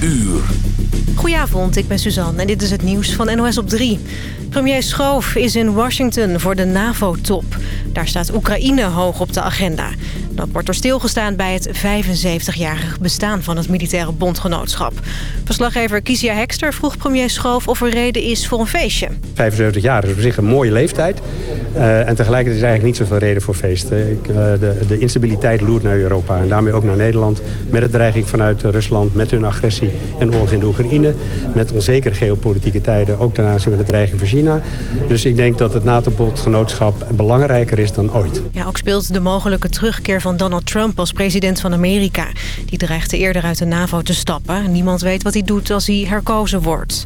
uur. Goedenavond, ik ben Suzanne en dit is het nieuws van NOS op 3. Premier Schoof is in Washington voor de NAVO-top. Daar staat Oekraïne hoog op de agenda. Dat wordt er stilgestaan bij het 75-jarig bestaan van het militaire bondgenootschap. Verslaggever Kizia Hekster vroeg premier Schoof of er reden is voor een feestje. 75 jaar is op zich een mooie leeftijd. Uh, en tegelijkertijd is eigenlijk niet zoveel reden voor feesten. Ik, uh, de, de, instabiliteit loert naar Europa en daarmee ook naar Nederland. Met de dreiging vanuit Rusland, met hun agressie en oorlog in de Oekraïne. Met onzekere geopolitieke tijden, ook ten aanzien van de dreiging van China. Dus ik denk dat het NATO-bondgenootschap belangrijker is dan ooit. Ja, ook speelt de mogelijke terugkeer van Donald Trump als president van Amerika. Die dreigde eerder uit de NAVO te stappen. Niemand weet wat hij doet als hij herkozen wordt.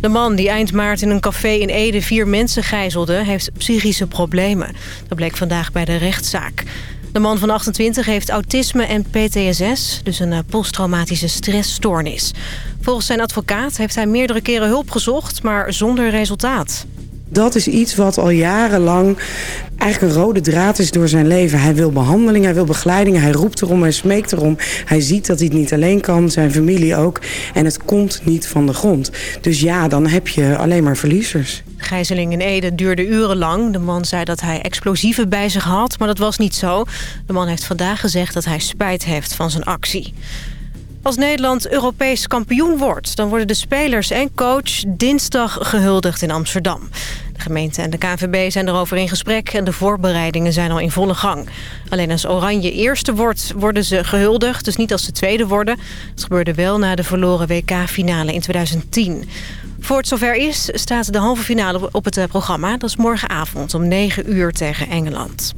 De man die eind maart in een café in Ede vier mensen gijzelde... heeft psychische problemen. Dat bleek vandaag bij de rechtszaak. De man van 28 heeft autisme en PTSS, dus een posttraumatische stressstoornis. Volgens zijn advocaat heeft hij meerdere keren hulp gezocht, maar zonder resultaat. Dat is iets wat al jarenlang eigenlijk een rode draad is door zijn leven. Hij wil behandeling, hij wil begeleiding, hij roept erom, hij smeekt erom. Hij ziet dat hij het niet alleen kan, zijn familie ook. En het komt niet van de grond. Dus ja, dan heb je alleen maar verliezers. Gijzeling in Ede duurde urenlang. De man zei dat hij explosieven bij zich had, maar dat was niet zo. De man heeft vandaag gezegd dat hij spijt heeft van zijn actie. Als Nederland Europees kampioen wordt... dan worden de spelers en coach dinsdag gehuldigd in Amsterdam. De gemeente en de KNVB zijn erover in gesprek... en de voorbereidingen zijn al in volle gang. Alleen als Oranje eerste wordt, worden ze gehuldigd. Dus niet als ze tweede worden. Het gebeurde wel na de verloren WK-finale in 2010. Voor het zover is, staat de halve finale op het programma. Dat is morgenavond om 9 uur tegen Engeland.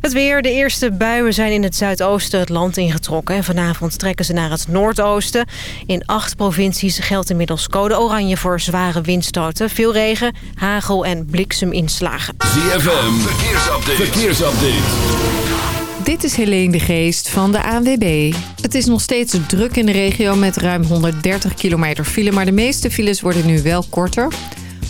Het weer. De eerste buien zijn in het zuidoosten het land ingetrokken. En vanavond trekken ze naar het noordoosten. In acht provincies geldt inmiddels code oranje voor zware windstoten. Veel regen, hagel en blikseminslagen. ZFM. Verkeersupdate. Verkeersupdate. Dit is Helene de Geest van de ANWB. Het is nog steeds druk in de regio met ruim 130 kilometer file... maar de meeste files worden nu wel korter...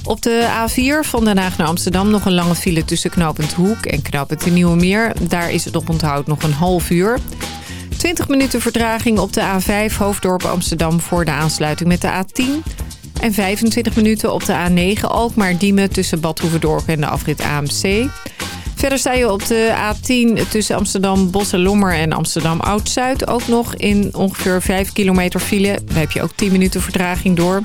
Op de A4 van Den Haag naar Amsterdam nog een lange file tussen knooppunt Hoek en knooppunt de Nieuwe Meer. Daar is het op onthoud nog een half uur. 20 minuten vertraging op de A5 Hoofddorp Amsterdam voor de aansluiting met de A10. En 25 minuten op de A9 Alkmaar-Diemen tussen Bad Hoeverdorp en de afrit AMC. Verder sta je op de A10 tussen Amsterdam Lommer en Amsterdam Oud-Zuid ook nog in ongeveer 5 kilometer file. Daar heb je ook 10 minuten vertraging door.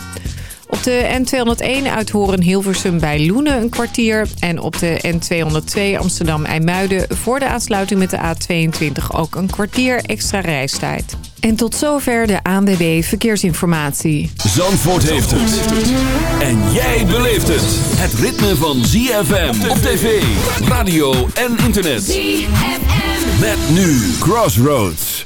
Op de N201 uit Horen-Hilversum bij Loenen een kwartier. En op de N202 Amsterdam-IJmuiden voor de aansluiting met de A22 ook een kwartier extra reistijd. En tot zover de ANWB Verkeersinformatie. Zandvoort heeft het. En jij beleeft het. Het ritme van ZFM op tv, radio en internet. ZFM. Met nu Crossroads.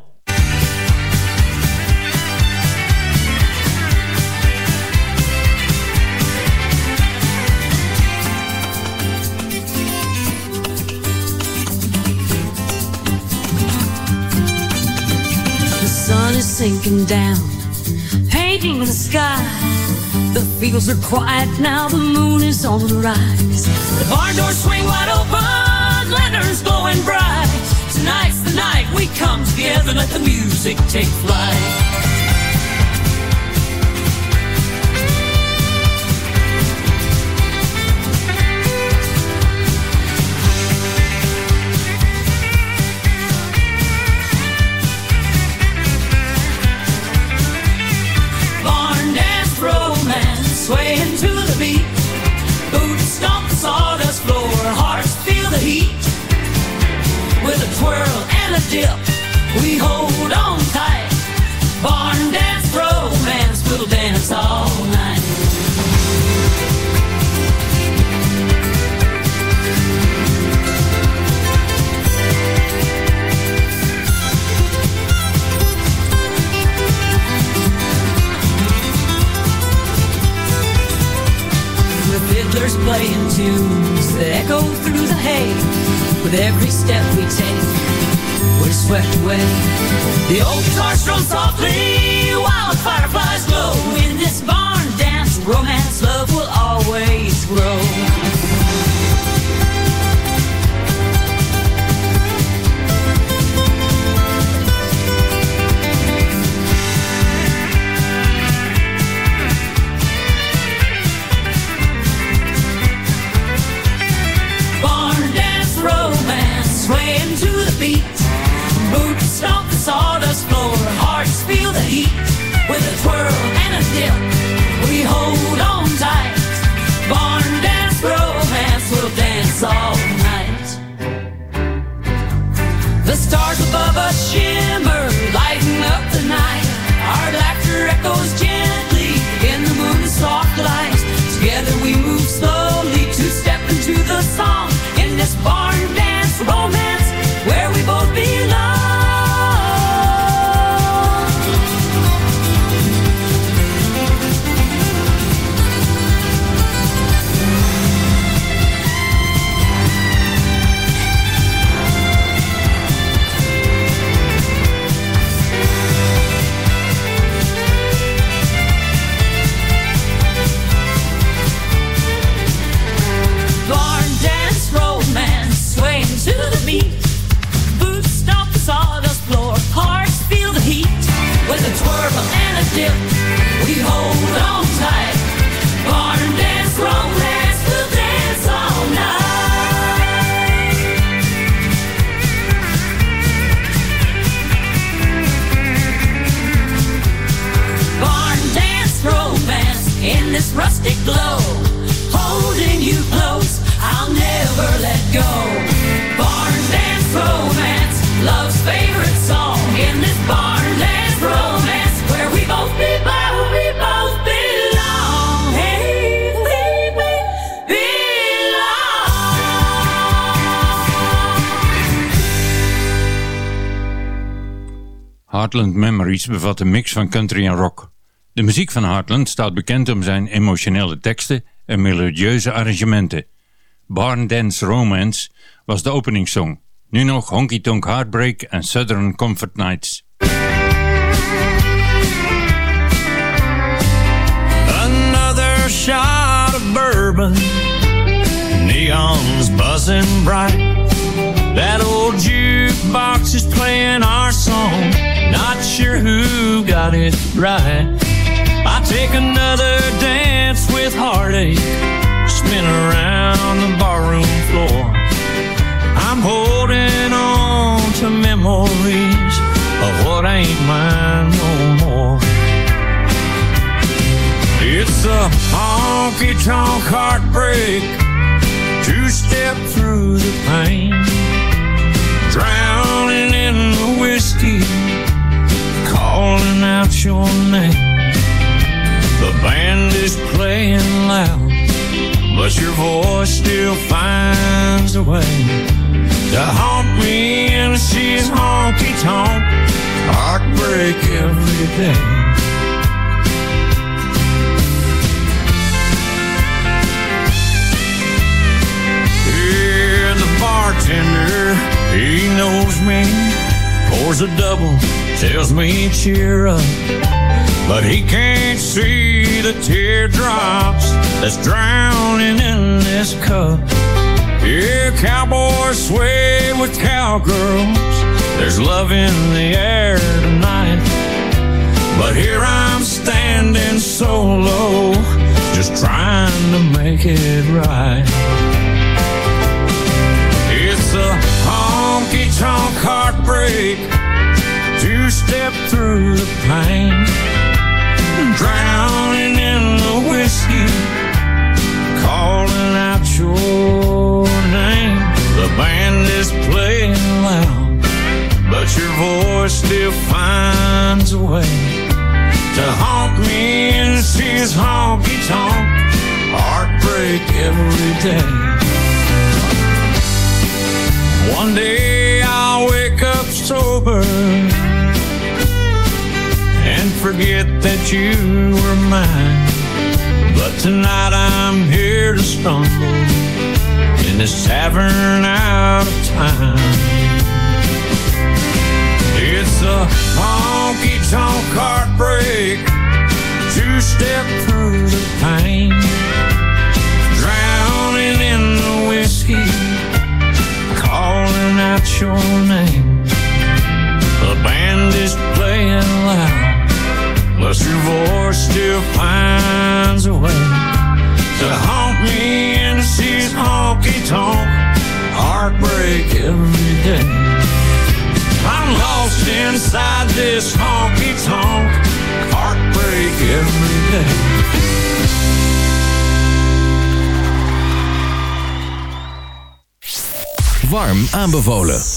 sun is sinking down, painting the sky. The fields are quiet now, the moon is on the rise. The barn doors swing wide open, lanterns glowing bright. Tonight's the night we come together, let the music take flight. We hold on tight. Barn dance, romance, we'll dance all night. The fiddlers playing tunes that echo through the hay. With every step we take, is swept away. The old guitar strums softly, wild fireflies glow. In this barn dance, romance, love will always grow. Sawdust floor. Hearts feel the heat with a twirl and a dip. We hold on Heartland Memories bevat een mix van country en rock. De muziek van Heartland staat bekend om zijn emotionele teksten en melodieuze arrangementen. Barn Dance Romance was de openingssong. Nu nog Honky Tonk Heartbreak en Southern Comfort Nights. Another shot of bourbon Neons buzzing bright That old jukebox is playing our song. Not sure who got it right. I take another dance with heartache, spin around the barroom floor. I'm holding on to memories of what ain't mine no more. It's a honky tonk heartbreak, two step through the pain drowning in the whiskey, calling out your name. The band is playing loud, but your voice still finds a way to haunt me and she's honky tonk, heartbreak every day. bartender he knows me, pours a double, tells me cheer up. But he can't see the teardrops that's drowning in this cup. Yeah, cowboys sway with cowgirls. There's love in the air tonight. But here I'm standing solo, just trying to make it right. It's a honky tonk heartbreak step through the pain, drowning in the whiskey, calling out aanbevolen.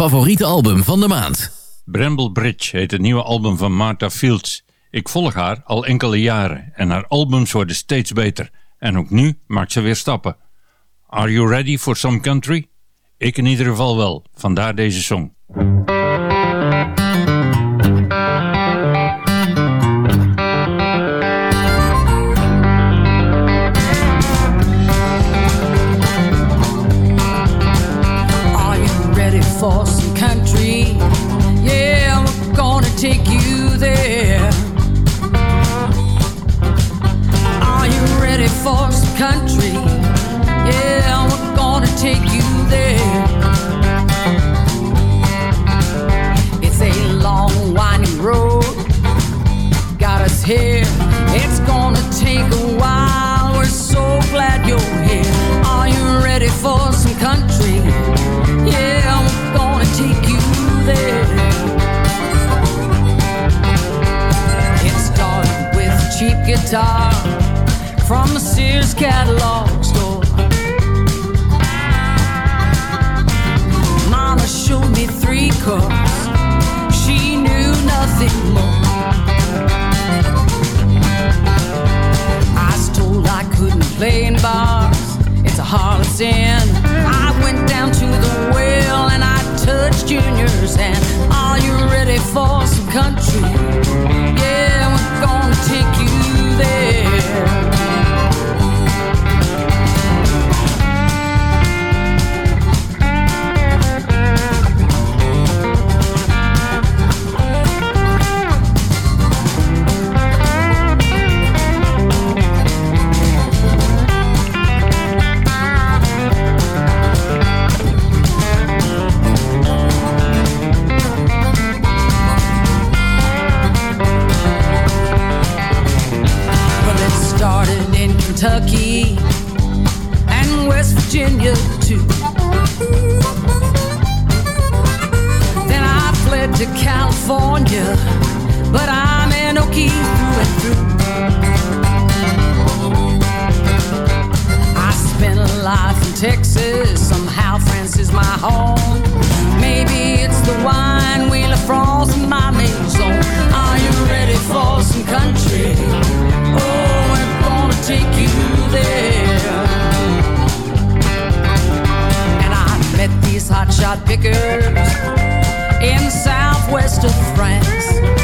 favoriete album van de maand. Bramble Bridge heet het nieuwe album van Martha Fields. Ik volg haar al enkele jaren en haar albums worden steeds beter. En ook nu maakt ze weer stappen. Are you ready for some country? Ik in ieder geval wel, vandaar deze song. Yeah, we're gonna take you there. Are you ready for some country? Yeah, we're gonna take you there. It's a long, winding road. Got us here. It's gonna take a while. We're so glad you're here. Are you ready for some country? Guitar from the Sears catalog store. Mama showed me three chords. She knew nothing more. I was told I couldn't play in bars. It's a harlot's inn. I went down to the well and I touched Junior's hand. Are you ready for some country? Yeah, we're gonna take you de Kentucky and West Virginia too. Then I fled to California, but I'm an Okie through and through. I spent a life in Texas, somehow France is my home. Maybe it's the wine, Wheel of France, and my maison. Are you ready for some country? Hotshot pickers in southwest of France.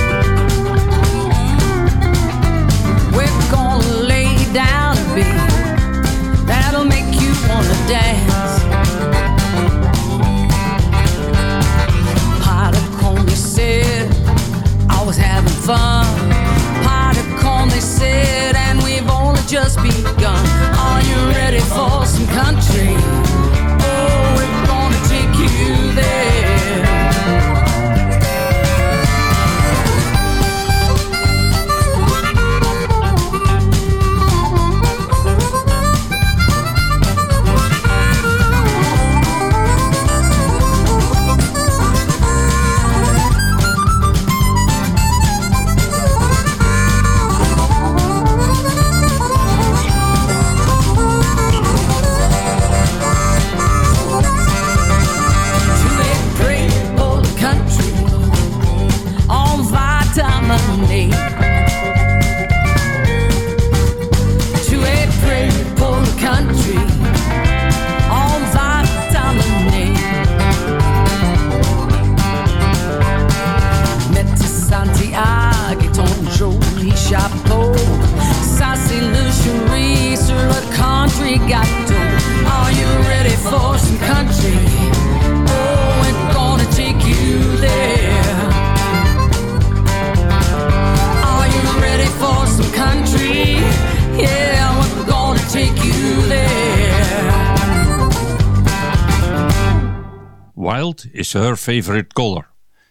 Wild is her favorite color.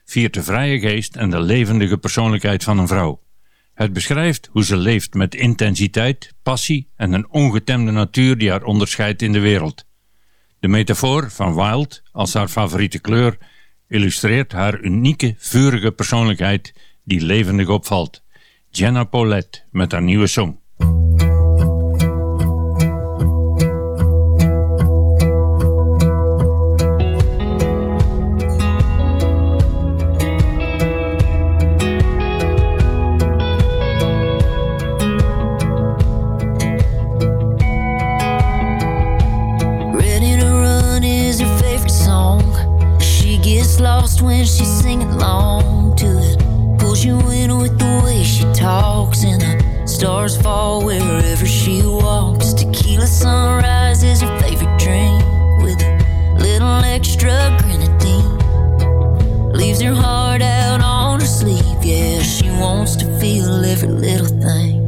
Viert de vrije geest en de levendige persoonlijkheid van een vrouw. Het beschrijft hoe ze leeft met intensiteit, passie en een ongetemde natuur die haar onderscheidt in de wereld. De metafoor van Wild als haar favoriete kleur illustreert haar unieke, vurige persoonlijkheid die levendig opvalt. Jenna Paulette met haar nieuwe song. She's singing along to it. Pulls you in with the way she talks, and the stars fall wherever she walks. Tequila sunrise is her favorite drink with a little extra grenadine. Leaves her heart out on her sleeve. Yeah, she wants to feel every little thing.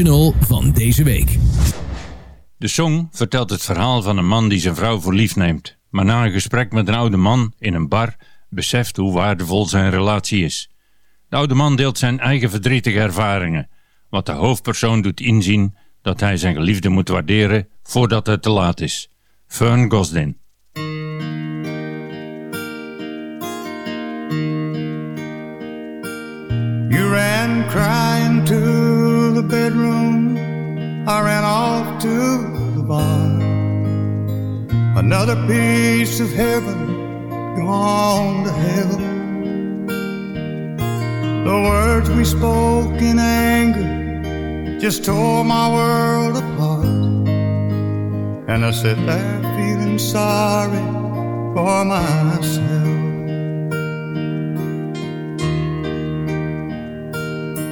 Original van deze week. De song vertelt het verhaal van een man die zijn vrouw voor lief neemt, maar na een gesprek met een oude man in een bar beseft hoe waardevol zijn relatie is. De oude man deelt zijn eigen verdrietige ervaringen, wat de hoofdpersoon doet inzien dat hij zijn geliefde moet waarderen voordat het te laat is. Fern Gosdin. You ran crying to the bedroom. I ran off to the bar. Another piece of heaven gone to hell. The words we spoke in anger just tore my world apart. And I sat there feeling sorry for myself.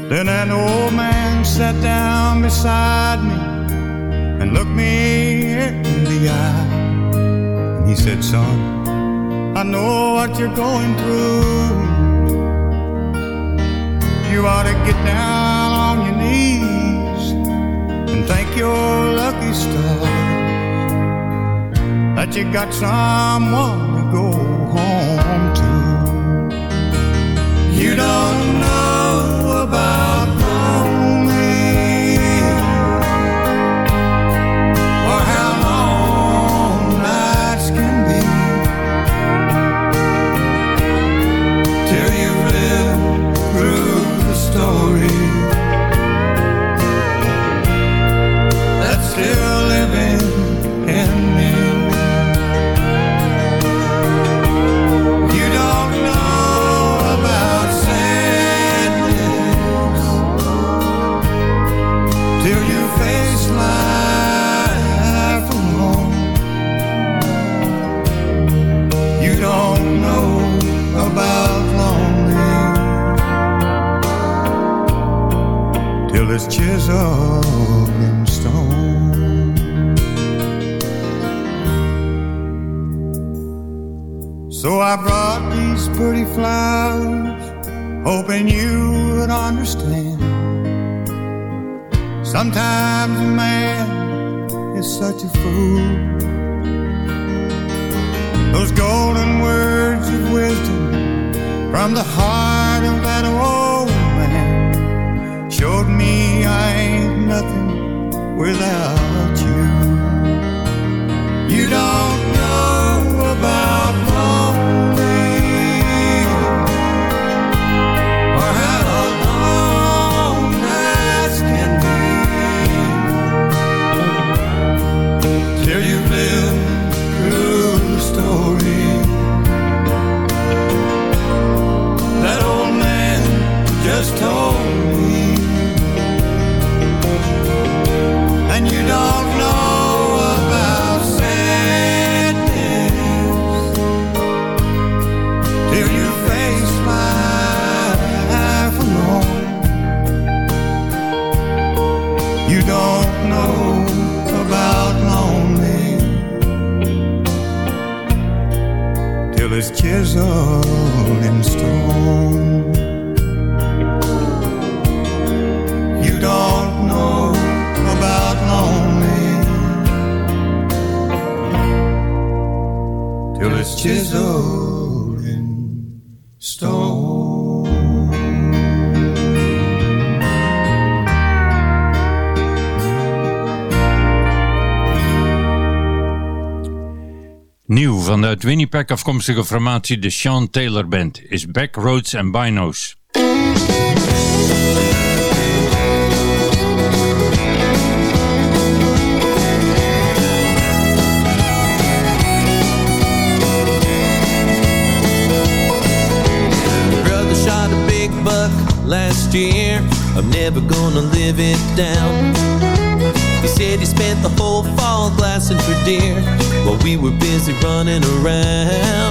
Then an old man sat down beside me and looked me in the eye. And he said, Son, I know what you're going through. You ought to get down on your knees and thank your lucky stars that you got someone to go home to. You don't know is chiseled in stone. So I brought these pretty flowers, hoping you would understand. Sometimes a man is such a fool. Those golden words of wisdom from the heart of that old me, I ain't nothing without you. You don't van de uit Winnipeg afkomstige formatie de Sean Taylor Band is Backroads and Binos. last year. I'm never gonna live it down. we were busy running around.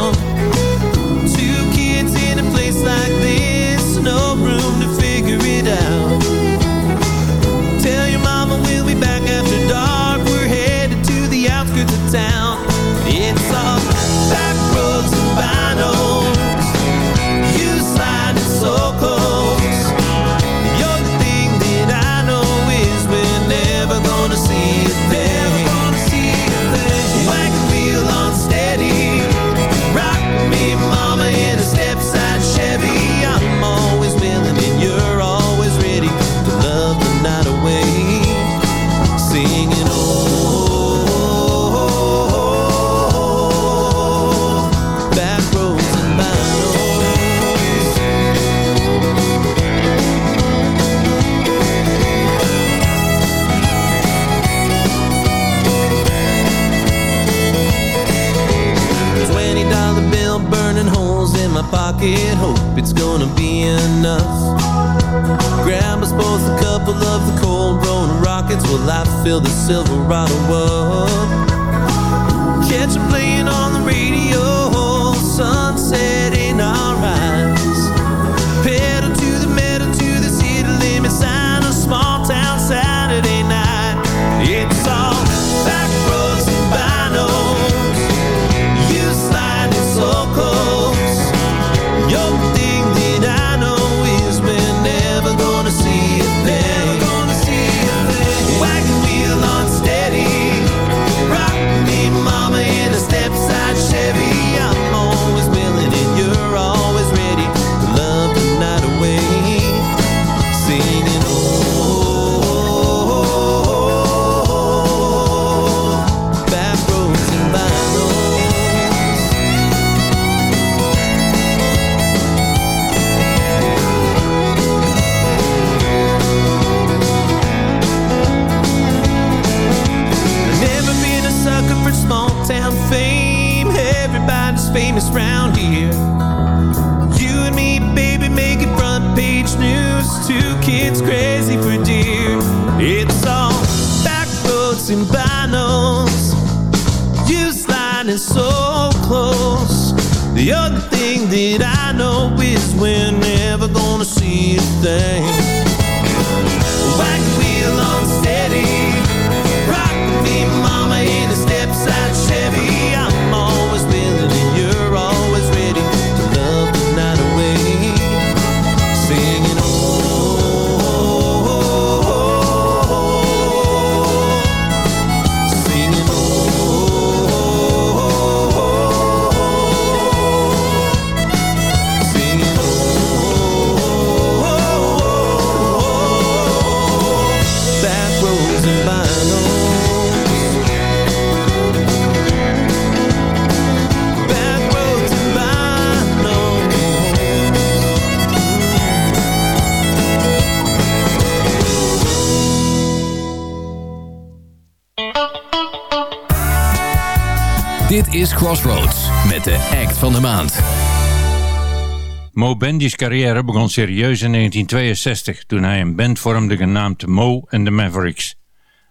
Bendy's carrière begon serieus in 1962 toen hij een band vormde genaamd Mo and the Mavericks.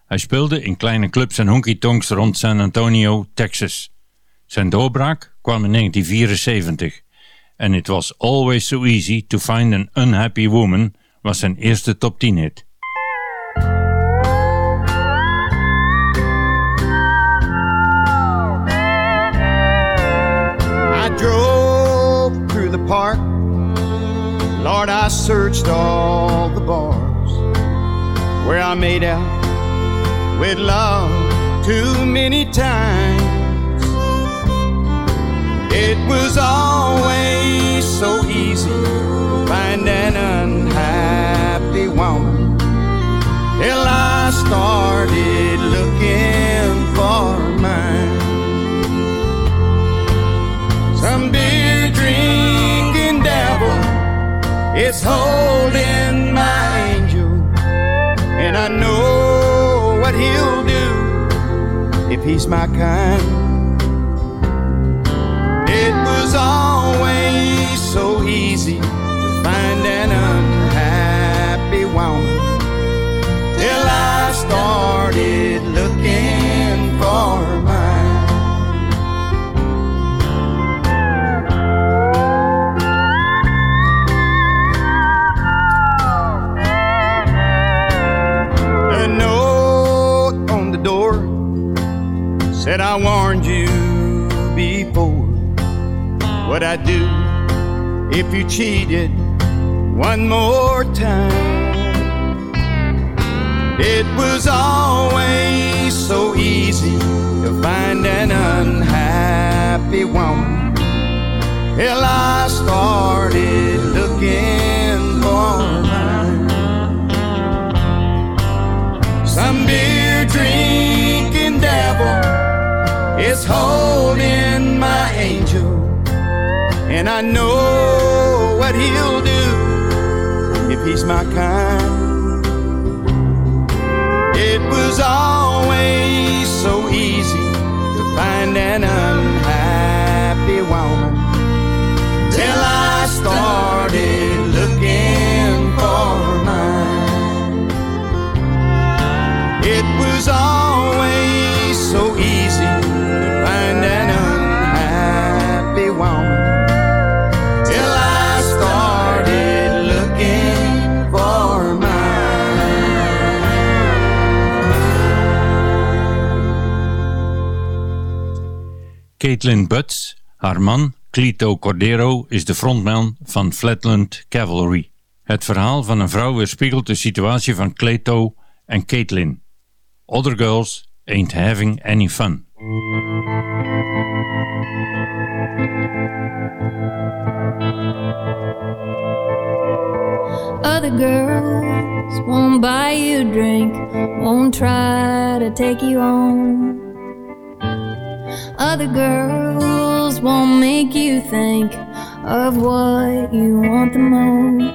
Hij speelde in kleine clubs en honky-tonks rond San Antonio, Texas. Zijn doorbraak kwam in 1974 en It Was Always So Easy to Find an Unhappy Woman was zijn eerste top 10 hit. I searched all the bars where I made out with love too many times. It was always so easy to find an unhappy woman till I started is holding my angel, and I know what he'll do if he's my kind. I warned you before what I'd do if you cheated one more time. It was always so easy to find an unhappy woman till I started looking for mine. Some beer drinking devil is holding my angel, and I know what he'll do if he's my kind. It was always so easy to find an unhappy woman till I started Caitlin Butts, haar man Clito Cordero is de frontman van Flatland Cavalry. Het verhaal van een vrouw weerspiegelt de situatie van Cleto en Caitlin. Other girls ain't having any fun. Other girls won't buy you a drink, won't try to take you home. Other girls won't make you think of what you want the most.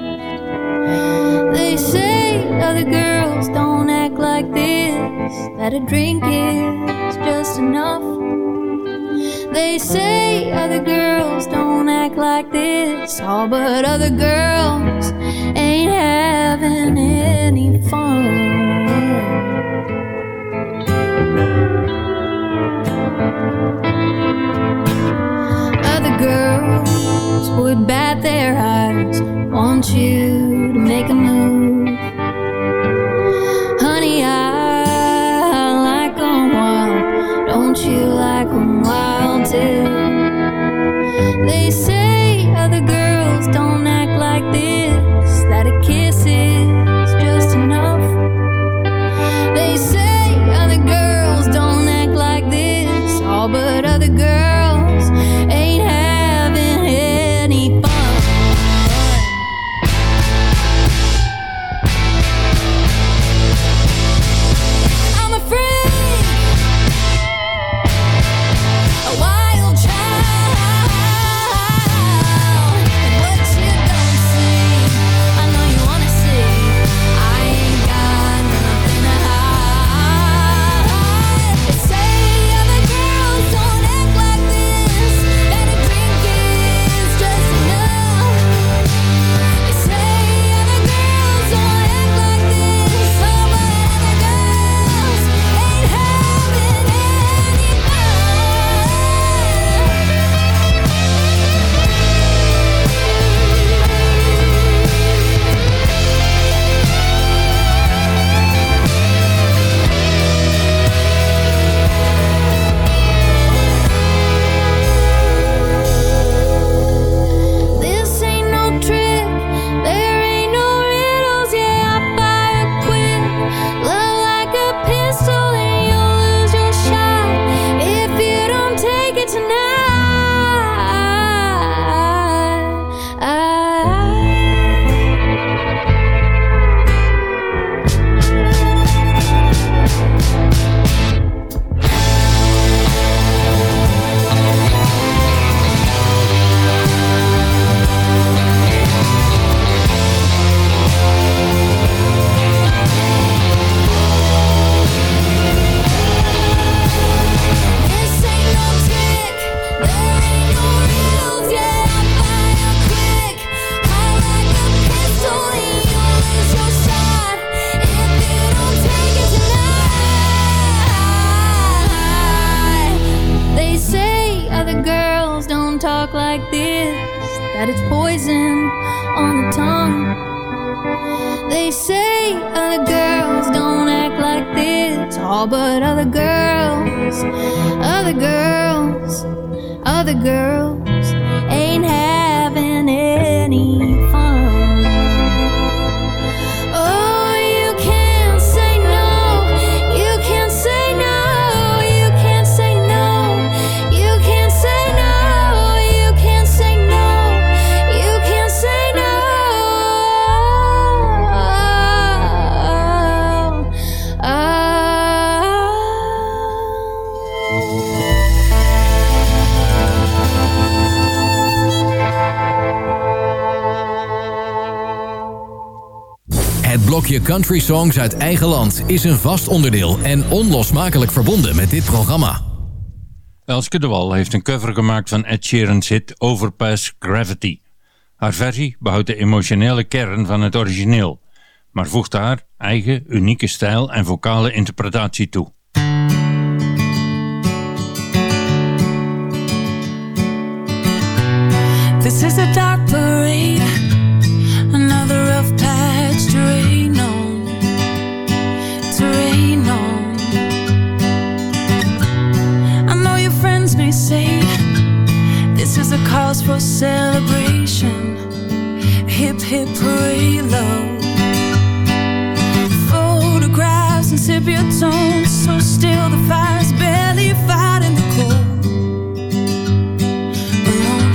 They say other girls don't act like this, that a drink is just enough. They say other girls don't act like this, all but other girls ain't having any fun. girls would bat their eyes. Want you to make a move. Country Songs uit eigen land is een vast onderdeel en onlosmakelijk verbonden met dit programma. Elske de Wal heeft een cover gemaakt van Ed Sheeran's hit Overpass Gravity. Haar versie behoudt de emotionele kern van het origineel, maar voegt haar eigen unieke stijl en vocale interpretatie toe. This is a dark a cause for celebration. Hip hip hooray low. Photographs and sepia tones, so still the fire's barely fighting the cold. Alone.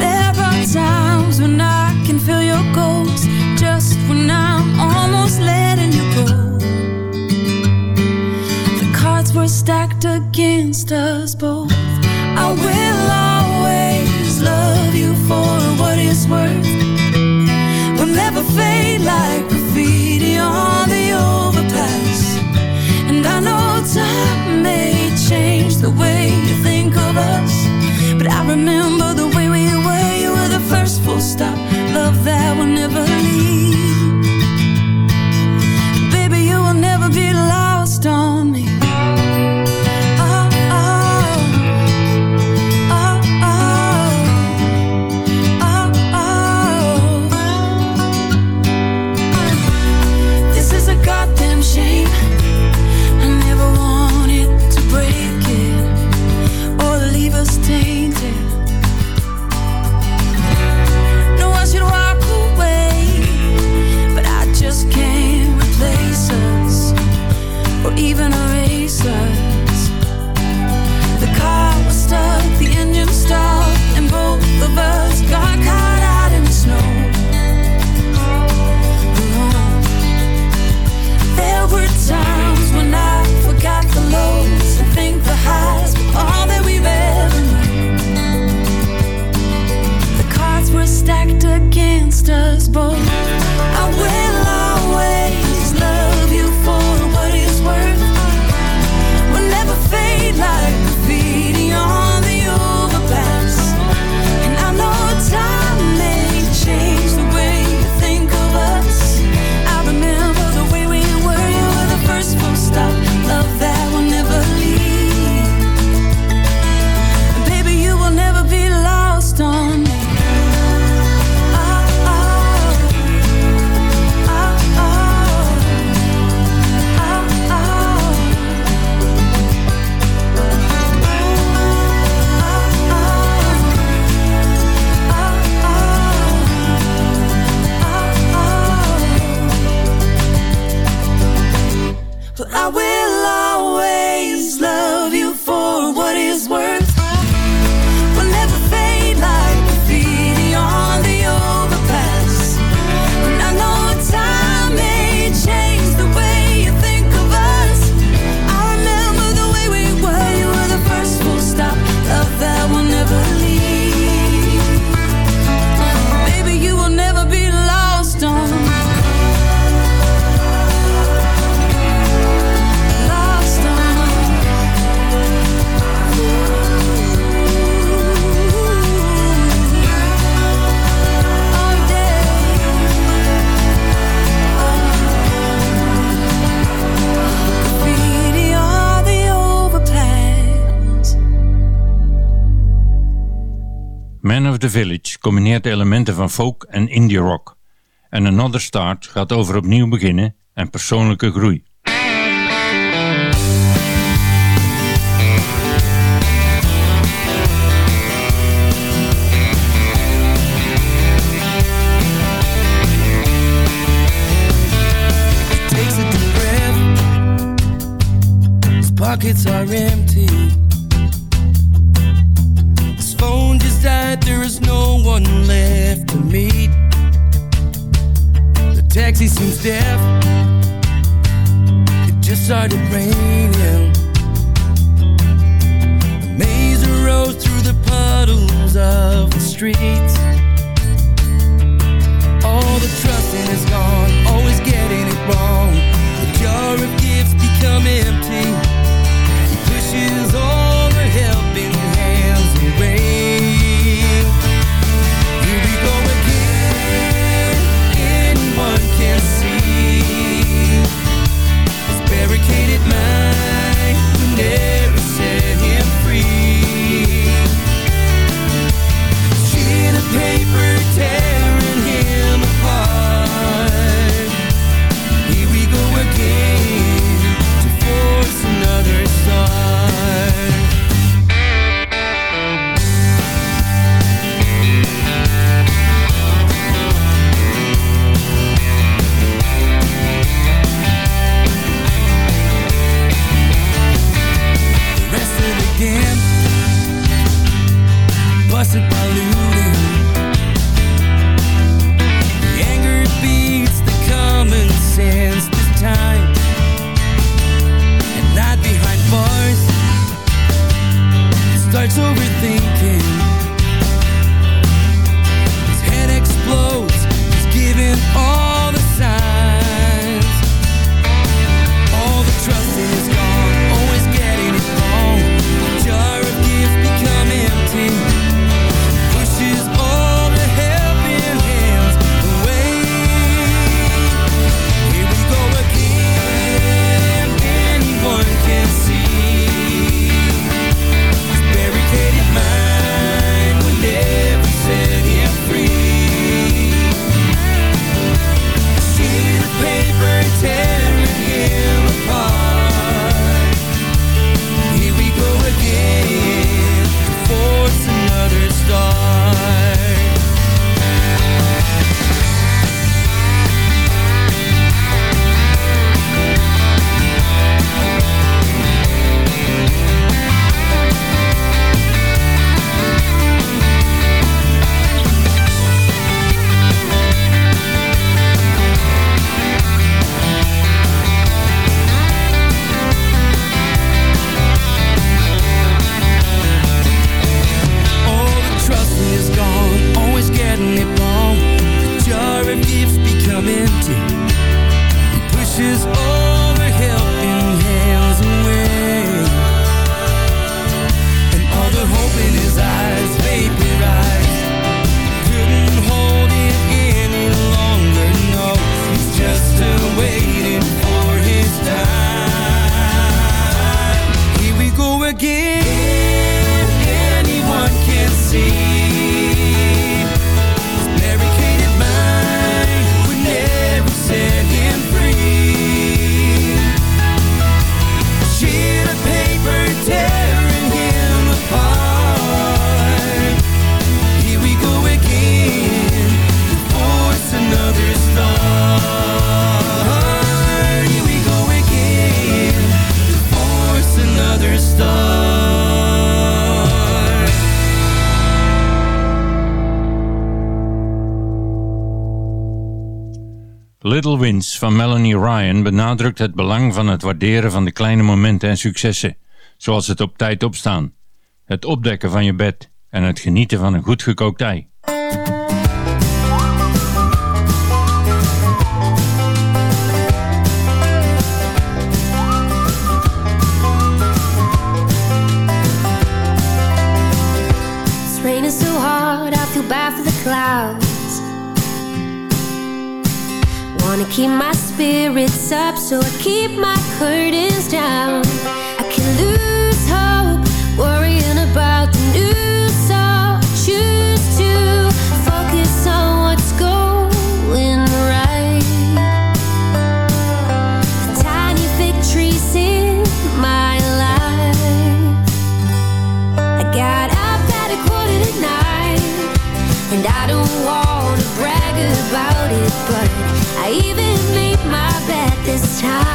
There are times when I can feel your ghost, just when I'm almost letting you go. The cards were stacked against us both. Change the way you think of us. But I remember the way we were. You were the first full stop. Love that will never leave. possible elementen van folk en indie rock. En Another Start gaat over opnieuw beginnen en persoonlijke groei. pockets are empty one left to meet. The taxi seems deaf. It just started raining. The maze rose through the puddles of the streets. All the trusting is gone, always getting it wrong. The jar of gifts become empty. He pushes on. Little Wins van Melanie Ryan benadrukt het belang van het waarderen van de kleine momenten en successen, zoals het op tijd opstaan, het opdekken van je bed en het genieten van een goed gekookt ei. wanna keep my spirits up, so I keep my curtains down. I can lose hope. time.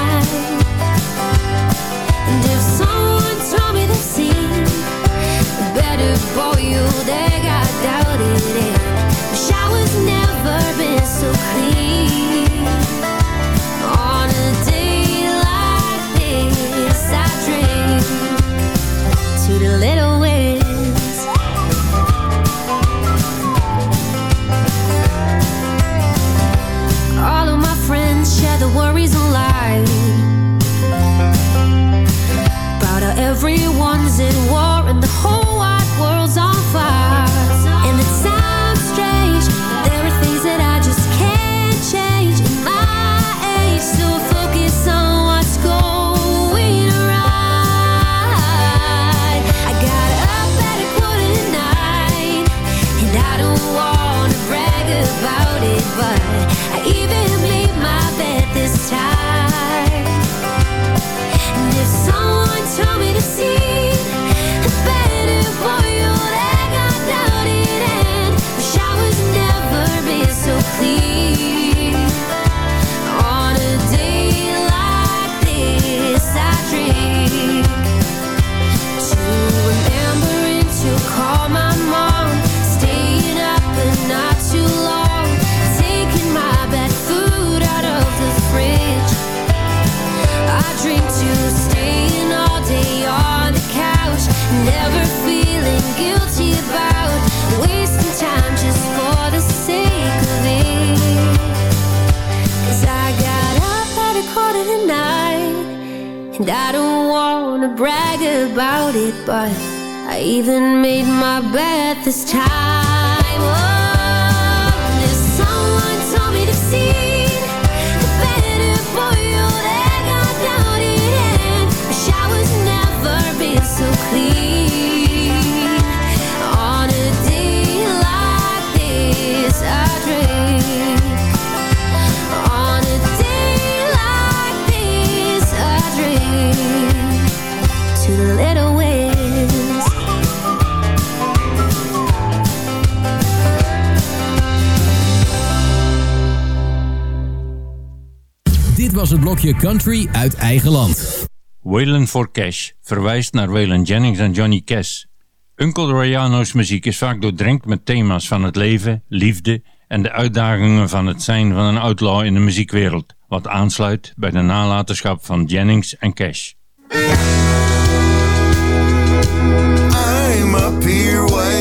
was het blokje country uit eigen land. Waylon for Cash verwijst naar Waylon Jennings en Johnny Cash. Uncle Rayano's muziek is vaak doordrenkt met thema's van het leven, liefde en de uitdagingen van het zijn van een outlaw in de muziekwereld, wat aansluit bij de nalatenschap van Jennings en Cash. I'm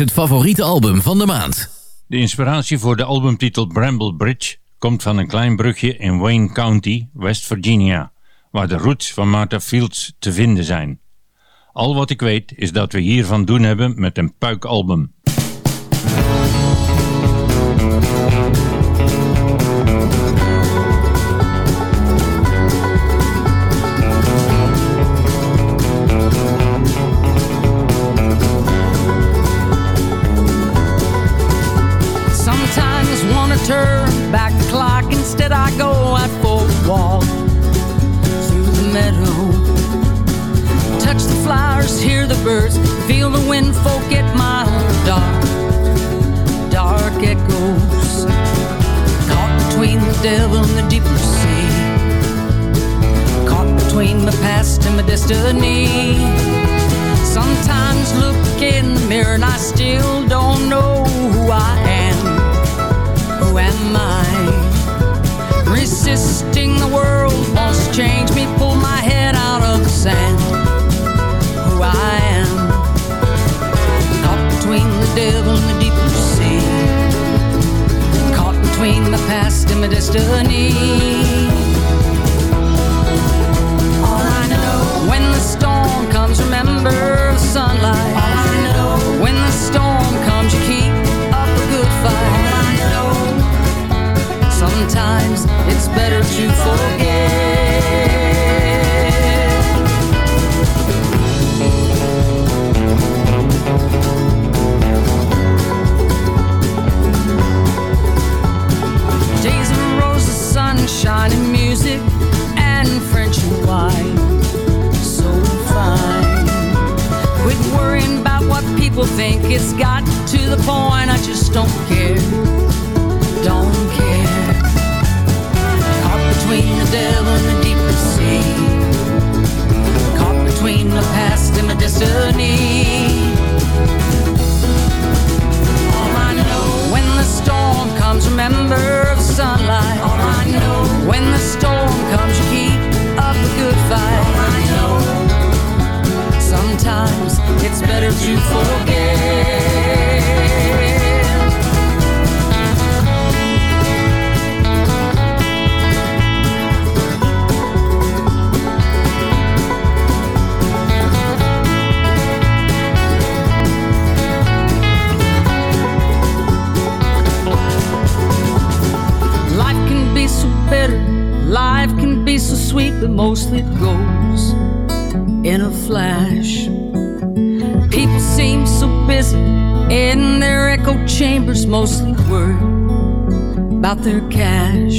het favoriete album van de maand. De inspiratie voor de albumtitel Bramble Bridge komt van een klein brugje in Wayne County, West Virginia, waar de roots van Martha Fields te vinden zijn. Al wat ik weet is dat we hier van doen hebben met een puikalbum. Sometimes back the clock. Instead, I go out for a walk through the meadow. Touch the flowers, hear the birds, feel the wind forget my dark, dark echoes. Caught between the devil and the deep blue sea. Caught between my past and my destiny. Sometimes look in the mirror and I still don't know who I am. Who am I? Resisting the world wants to change me, pull my head out of the sand. Who I am. Caught between the devil and the deep blue sea. Caught between my past and my destiny. All I know when the storm sometimes it's better to forget. Days of roses, sunshine, and music, and French and wine. So fine. Quit worrying about what people think. It's got to the point I just don't care. Between the devil and the deep sea. Caught between my past and my destiny. All I know when the storm comes, remember the sunlight. All I know when the storm comes, you keep up a good fight. All I know sometimes it's better to forget. About their cash.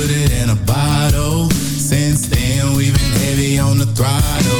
Put it in a bottle. Since then we've been heavy on the throttle.